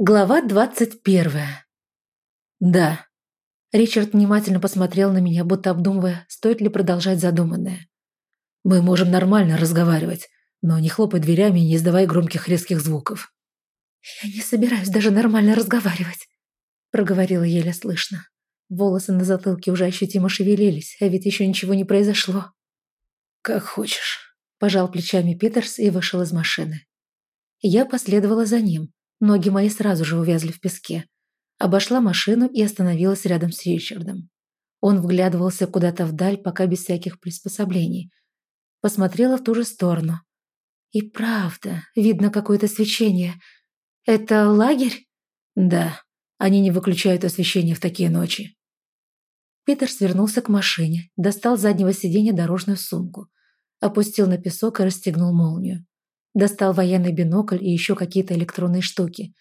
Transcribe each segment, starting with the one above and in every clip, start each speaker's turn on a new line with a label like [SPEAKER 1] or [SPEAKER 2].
[SPEAKER 1] Глава двадцать первая. Да. Ричард внимательно посмотрел на меня, будто обдумывая, стоит ли продолжать задуманное. Мы можем нормально разговаривать, но не хлопай дверями и не издавай громких резких звуков. Я не собираюсь даже нормально разговаривать, проговорила еле слышно. Волосы на затылке уже ощутимо шевелились, а ведь еще ничего не произошло. Как хочешь, пожал плечами Питерс и вышел из машины. Я последовала за ним, Ноги мои сразу же увязли в песке. Обошла машину и остановилась рядом с Ричардом. Он вглядывался куда-то вдаль, пока без всяких приспособлений. Посмотрела в ту же сторону. И правда, видно какое-то свечение. Это лагерь? Да, они не выключают освещение в такие ночи. Питер свернулся к машине, достал с заднего сиденья дорожную сумку, опустил на песок и расстегнул молнию. Достал военный бинокль и еще какие-то электронные штуки.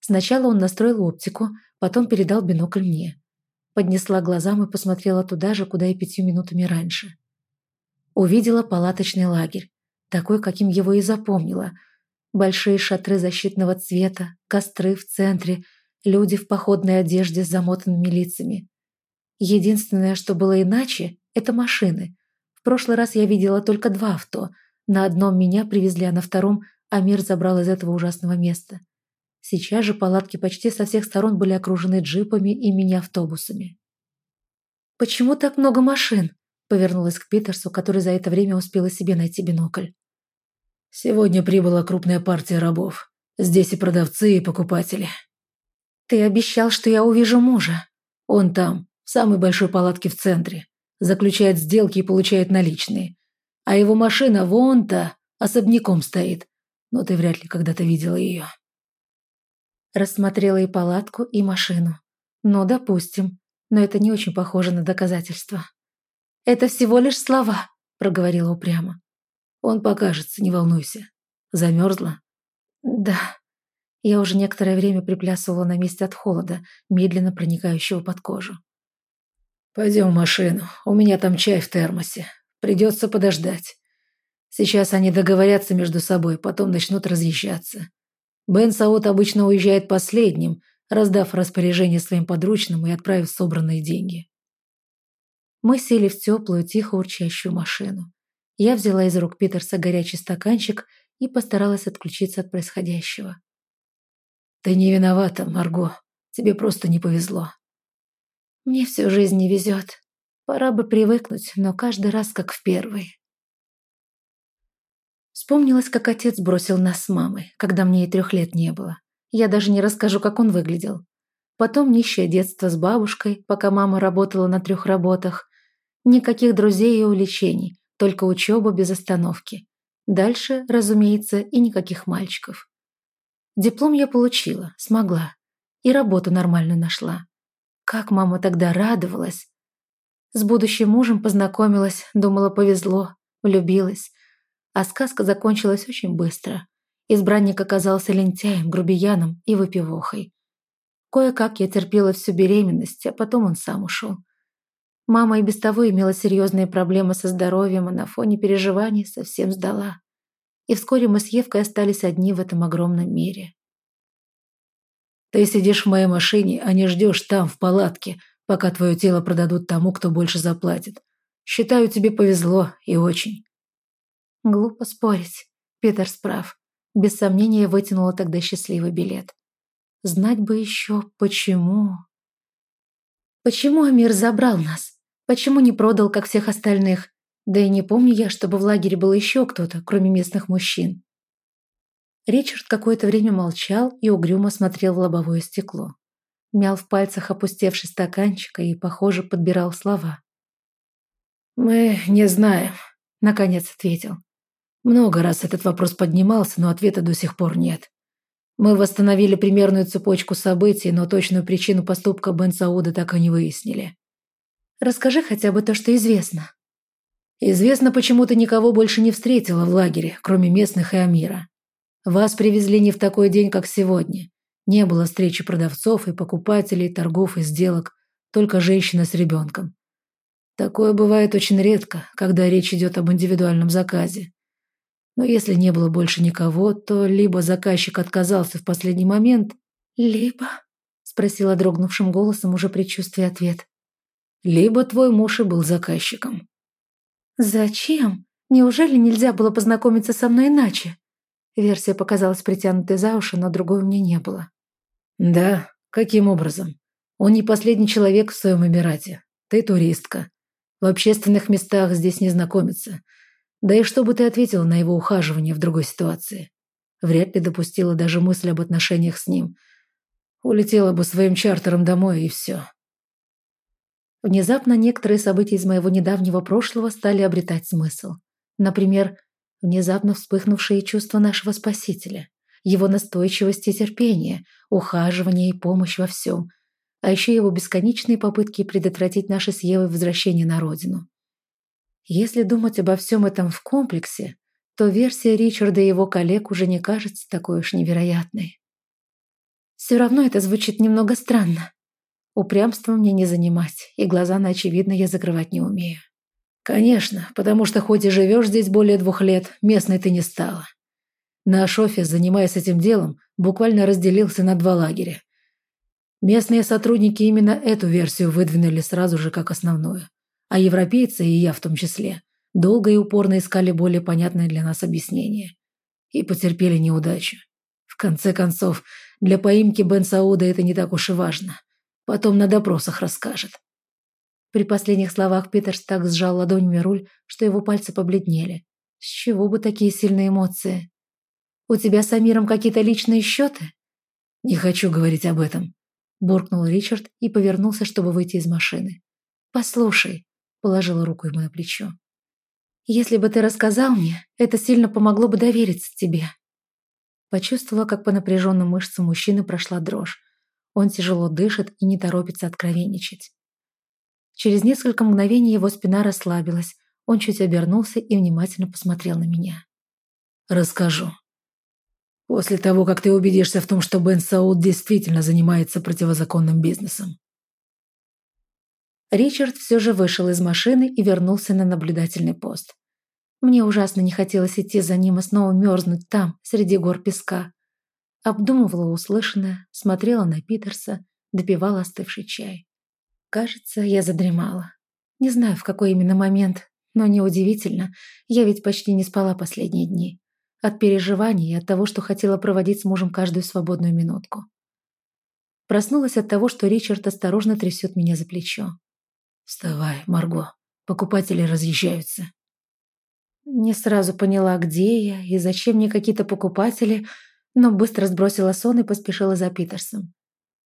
[SPEAKER 1] Сначала он настроил оптику, потом передал бинокль мне. Поднесла глазам и посмотрела туда же, куда и пятью минутами раньше. Увидела палаточный лагерь, такой, каким его и запомнила. Большие шатры защитного цвета, костры в центре, люди в походной одежде с замотанными лицами. Единственное, что было иначе, это машины. В прошлый раз я видела только два авто – на одном меня привезли, а на втором Амир забрал из этого ужасного места. Сейчас же палатки почти со всех сторон были окружены джипами и мини-автобусами. «Почему так много машин?» повернулась к Питерсу, который за это время успела себе найти бинокль. «Сегодня прибыла крупная партия рабов. Здесь и продавцы, и покупатели». «Ты обещал, что я увижу мужа». «Он там, в самой большой палатке в центре. Заключает сделки и получает наличные а его машина вон-то особняком стоит. Но ты вряд ли когда-то видела ее. Рассмотрела и палатку, и машину. Ну, допустим, но это не очень похоже на доказательства. «Это всего лишь слова», — проговорила упрямо. «Он покажется, не волнуйся. Замерзла?» «Да». Я уже некоторое время приплясывала на месте от холода, медленно проникающего под кожу. «Пойдем в машину, у меня там чай в термосе. Придется подождать. Сейчас они договорятся между собой, потом начнут разъезжаться. Бен Саут обычно уезжает последним, раздав распоряжение своим подручным и отправив собранные деньги. Мы сели в теплую, тихо урчащую машину. Я взяла из рук Питерса горячий стаканчик и постаралась отключиться от происходящего. «Ты не виновата, Марго. Тебе просто не повезло». «Мне всю жизнь не везет», Пора бы привыкнуть, но каждый раз как в первый. Вспомнилось, как отец бросил нас с мамой, когда мне и трех лет не было. Я даже не расскажу, как он выглядел. Потом нищее детство с бабушкой, пока мама работала на трех работах. Никаких друзей и увлечений, только учеба без остановки. Дальше, разумеется, и никаких мальчиков. Диплом я получила, смогла. И работу нормальную нашла. Как мама тогда радовалась. С будущим мужем познакомилась, думала, повезло, влюбилась. А сказка закончилась очень быстро. Избранник оказался лентяем, грубияном и выпивохой. Кое-как я терпела всю беременность, а потом он сам ушел. Мама и без того имела серьезные проблемы со здоровьем, а на фоне переживаний совсем сдала. И вскоре мы с Евкой остались одни в этом огромном мире. «Ты сидишь в моей машине, а не ждешь там, в палатке, пока твое тело продадут тому, кто больше заплатит. Считаю, тебе повезло и очень». Глупо спорить. Питер справ. Без сомнения вытянула тогда счастливый билет. Знать бы еще, почему... Почему Амир забрал нас? Почему не продал, как всех остальных? Да и не помню я, чтобы в лагере был еще кто-то, кроме местных мужчин. Ричард какое-то время молчал и угрюмо смотрел в лобовое стекло мял в пальцах опустевший стаканчик и, похоже, подбирал слова. «Мы не знаем», — наконец ответил. Много раз этот вопрос поднимался, но ответа до сих пор нет. Мы восстановили примерную цепочку событий, но точную причину поступка Бен Сауда так и не выяснили. Расскажи хотя бы то, что известно. Известно, почему ты никого больше не встретила в лагере, кроме местных и Амира. Вас привезли не в такой день, как сегодня. Не было встречи продавцов и покупателей, торгов и сделок, только женщина с ребенком. Такое бывает очень редко, когда речь идет об индивидуальном заказе. Но если не было больше никого, то либо заказчик отказался в последний момент, «Либо?» – спросила дрогнувшим голосом, уже предчувствуя ответ. «Либо твой муж и был заказчиком». «Зачем? Неужели нельзя было познакомиться со мной иначе?» Версия показалась притянутой за уши, но другой у меня не было.
[SPEAKER 2] «Да, каким образом? Он не последний человек в своем Эмирате. Ты туристка. В общественных местах здесь не знакомиться. Да и что бы ты ответила на его ухаживание в другой ситуации? Вряд ли допустила даже мысль об отношениях с ним. Улетела бы своим чартером домой, и все.
[SPEAKER 1] Внезапно некоторые события из моего недавнего прошлого стали обретать смысл. Например, внезапно вспыхнувшие чувства нашего Спасителя, его настойчивость и терпение, ухаживание и помощь во всем, а еще его бесконечные попытки предотвратить наше с Евой возвращение на родину. Если думать обо всем этом в комплексе, то версия Ричарда и его коллег уже не кажется такой уж невероятной. Все равно это звучит немного странно. Упрямство мне не занимать, и глаза на очевидно я закрывать не умею.
[SPEAKER 2] Конечно, потому что хоть и живешь здесь более двух лет, местной ты не стала. Наш офис, занимаясь этим делом, буквально разделился на два лагеря. Местные сотрудники именно эту версию выдвинули сразу же как основную. А европейцы, и я в том числе, долго и упорно искали более понятное для нас объяснение. И потерпели неудачу. В конце концов, для поимки Бен Сауда это не так уж и важно. Потом на допросах расскажет.
[SPEAKER 1] При последних словах Питерс так сжал ладонями руль, что его пальцы побледнели. С чего бы такие сильные эмоции? У тебя с Амиром какие-то личные счеты?
[SPEAKER 2] Не хочу говорить об этом буркнул Ричард и повернулся, чтобы выйти из машины.
[SPEAKER 1] «Послушай», — положила руку ему на плечо. «Если бы ты рассказал мне, это сильно помогло бы довериться тебе». Почувствовала, как по напряженным мышцам мужчины прошла дрожь. Он тяжело дышит и не торопится откровенничать. Через несколько мгновений его спина расслабилась, он чуть обернулся и внимательно посмотрел на меня.
[SPEAKER 2] «Расскажу», После того, как ты убедишься в том, что Бен Сауд действительно занимается противозаконным бизнесом.
[SPEAKER 1] Ричард все же вышел из машины и вернулся на наблюдательный пост. Мне ужасно не хотелось идти за ним и снова мерзнуть там, среди гор песка. Обдумывала услышанное, смотрела на Питерса, допивала остывший чай. Кажется, я задремала. Не знаю, в какой именно момент, но неудивительно, я ведь почти не спала последние дни. От переживаний и от того, что хотела проводить с мужем каждую свободную минутку. Проснулась от того, что Ричард осторожно трясет меня за плечо.
[SPEAKER 2] «Вставай, Марго, покупатели разъезжаются».
[SPEAKER 1] Не сразу поняла, где я и зачем мне какие-то покупатели, но быстро сбросила сон и поспешила за Питерсом.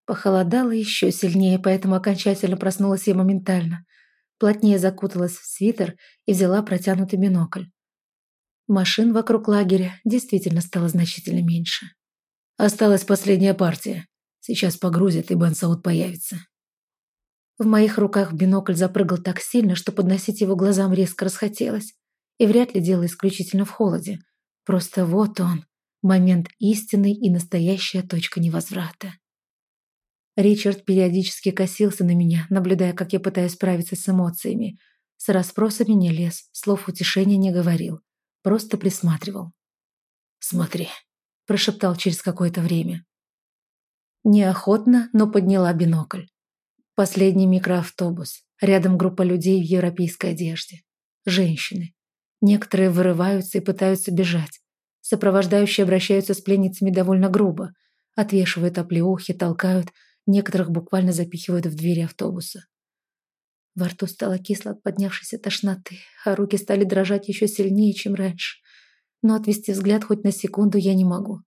[SPEAKER 1] Похолодало еще сильнее, поэтому окончательно проснулась я моментально. Плотнее закуталась в свитер и взяла протянутый бинокль. Машин вокруг лагеря действительно стало значительно меньше.
[SPEAKER 2] Осталась последняя партия. Сейчас погрузят, и Бен Сауд появится.
[SPEAKER 1] В моих руках бинокль запрыгал так сильно, что подносить его глазам резко расхотелось. И вряд ли дело исключительно в холоде. Просто вот он, момент истинный и настоящая точка невозврата. Ричард периодически косился на меня, наблюдая, как я пытаюсь справиться с эмоциями. С расспросами не лез, слов утешения не говорил. Просто присматривал.
[SPEAKER 2] «Смотри», – прошептал через какое-то время.
[SPEAKER 1] Неохотно, но подняла бинокль. Последний микроавтобус. Рядом группа людей в европейской одежде. Женщины. Некоторые вырываются и пытаются бежать. Сопровождающие обращаются с пленницами довольно грубо. Отвешивают оплеухи, толкают, некоторых буквально запихивают в двери автобуса. Во рту стало кисло от поднявшейся тошноты, а руки стали дрожать еще сильнее, чем раньше. Но отвести взгляд хоть на секунду я не могу.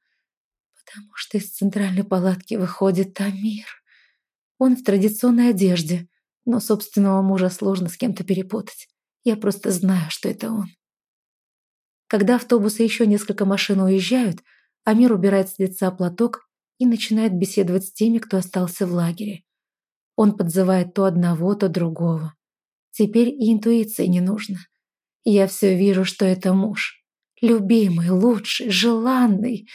[SPEAKER 1] Потому что из центральной палатки выходит Амир. Он в традиционной одежде, но собственного мужа сложно с кем-то перепутать. Я просто знаю, что это он. Когда автобусы еще несколько машин уезжают, Амир убирает с лица платок и начинает беседовать с теми, кто остался в лагере. Он подзывает то одного, то другого. Теперь и интуиции не нужно. Я все вижу, что это муж. Любимый, лучший, желанный.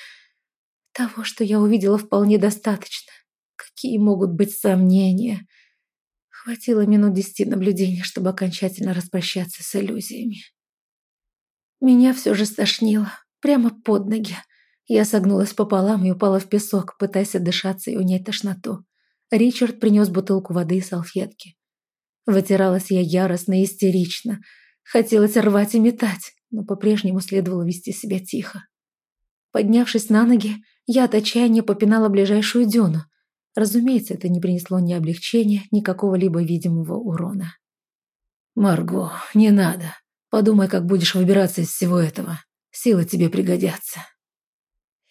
[SPEAKER 1] Того, что я увидела, вполне достаточно. Какие могут быть сомнения? Хватило минут десяти наблюдений, чтобы окончательно распрощаться с иллюзиями. Меня все же стошнило, прямо под ноги. Я согнулась пополам и упала в песок, пытаясь отдышаться и унять тошноту. Ричард принес бутылку воды и салфетки. Вытиралась я яростно и истерично. Хотелось рвать и метать, но по-прежнему следовало вести себя тихо. Поднявшись на ноги, я от отчаяния попинала ближайшую дюну. Разумеется, это не принесло ни облегчения, ни какого-либо видимого урона.
[SPEAKER 2] «Марго, не надо. Подумай, как будешь выбираться из всего этого. Силы тебе пригодятся».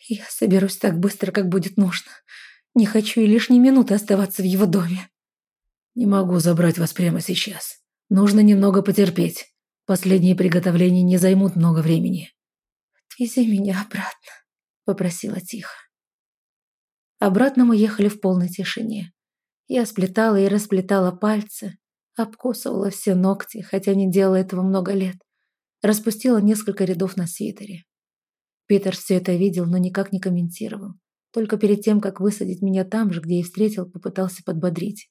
[SPEAKER 1] «Я соберусь так быстро, как будет нужно. Не хочу и лишней минуты оставаться в его доме».
[SPEAKER 2] «Не могу забрать вас прямо сейчас. Нужно немного потерпеть. Последние приготовления не займут много времени».
[SPEAKER 1] «Отвези меня обратно», — попросила тихо. Обратно мы ехали в полной тишине. Я сплетала и расплетала пальцы, обкусывала все ногти, хотя не делала этого много лет. Распустила несколько рядов на свитере. Питер все это видел, но никак не комментировал. Только перед тем, как высадить меня там же, где и встретил, попытался подбодрить.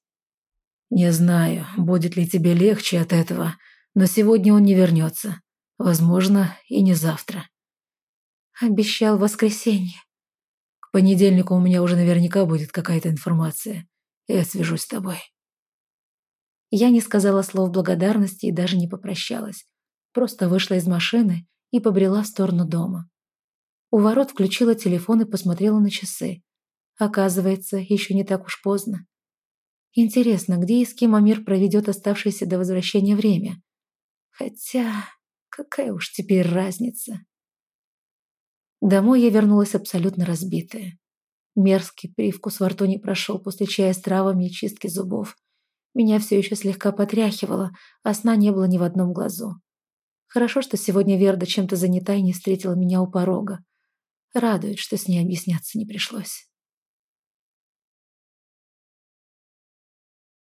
[SPEAKER 2] «Не знаю, будет ли тебе легче от этого, но сегодня он не вернется. Возможно, и не завтра».
[SPEAKER 1] Обещал воскресенье.
[SPEAKER 2] К понедельнику у меня уже наверняка будет какая-то информация. Я свяжусь с тобой.
[SPEAKER 1] Я не сказала слов благодарности и даже не попрощалась. Просто вышла из машины и побрела в сторону дома. У ворот включила телефон и посмотрела на часы. Оказывается, еще не так уж поздно. Интересно, где и с кем Амир проведет оставшееся до возвращения время? Хотя, какая уж теперь разница? Домой я вернулась абсолютно разбитая. Мерзкий привкус во рту не прошел после чая с травами и чистки зубов. Меня все еще слегка потряхивало, а сна не было ни в одном глазу. Хорошо, что сегодня Верда чем-то занята и не встретила меня у порога. Радует, что с ней объясняться не пришлось.